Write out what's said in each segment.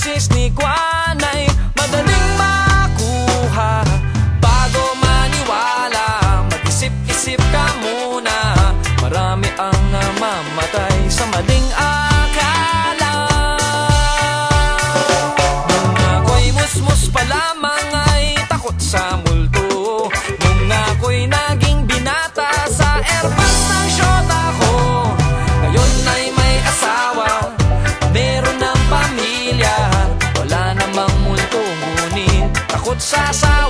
misis ni Kwanay Madaling makuha Bago maniwala. Mag-isip-isip ka muna. Marami ang mamatay sa maling araw. sa sa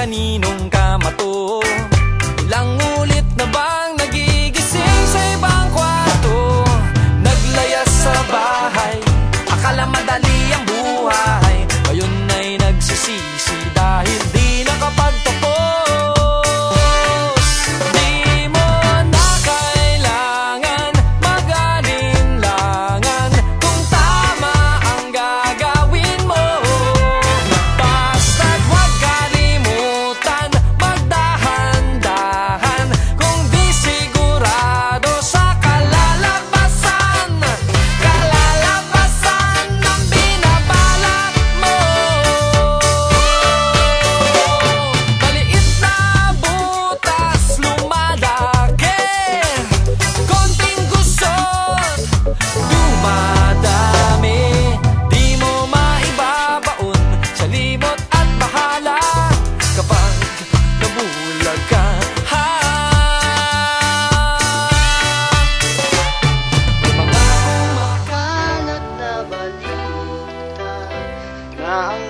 nunca ni nunca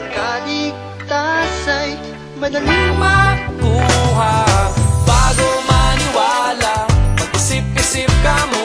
kaligtas ay madaling makuha. Bago maniwala, mag-isip-isip ka mo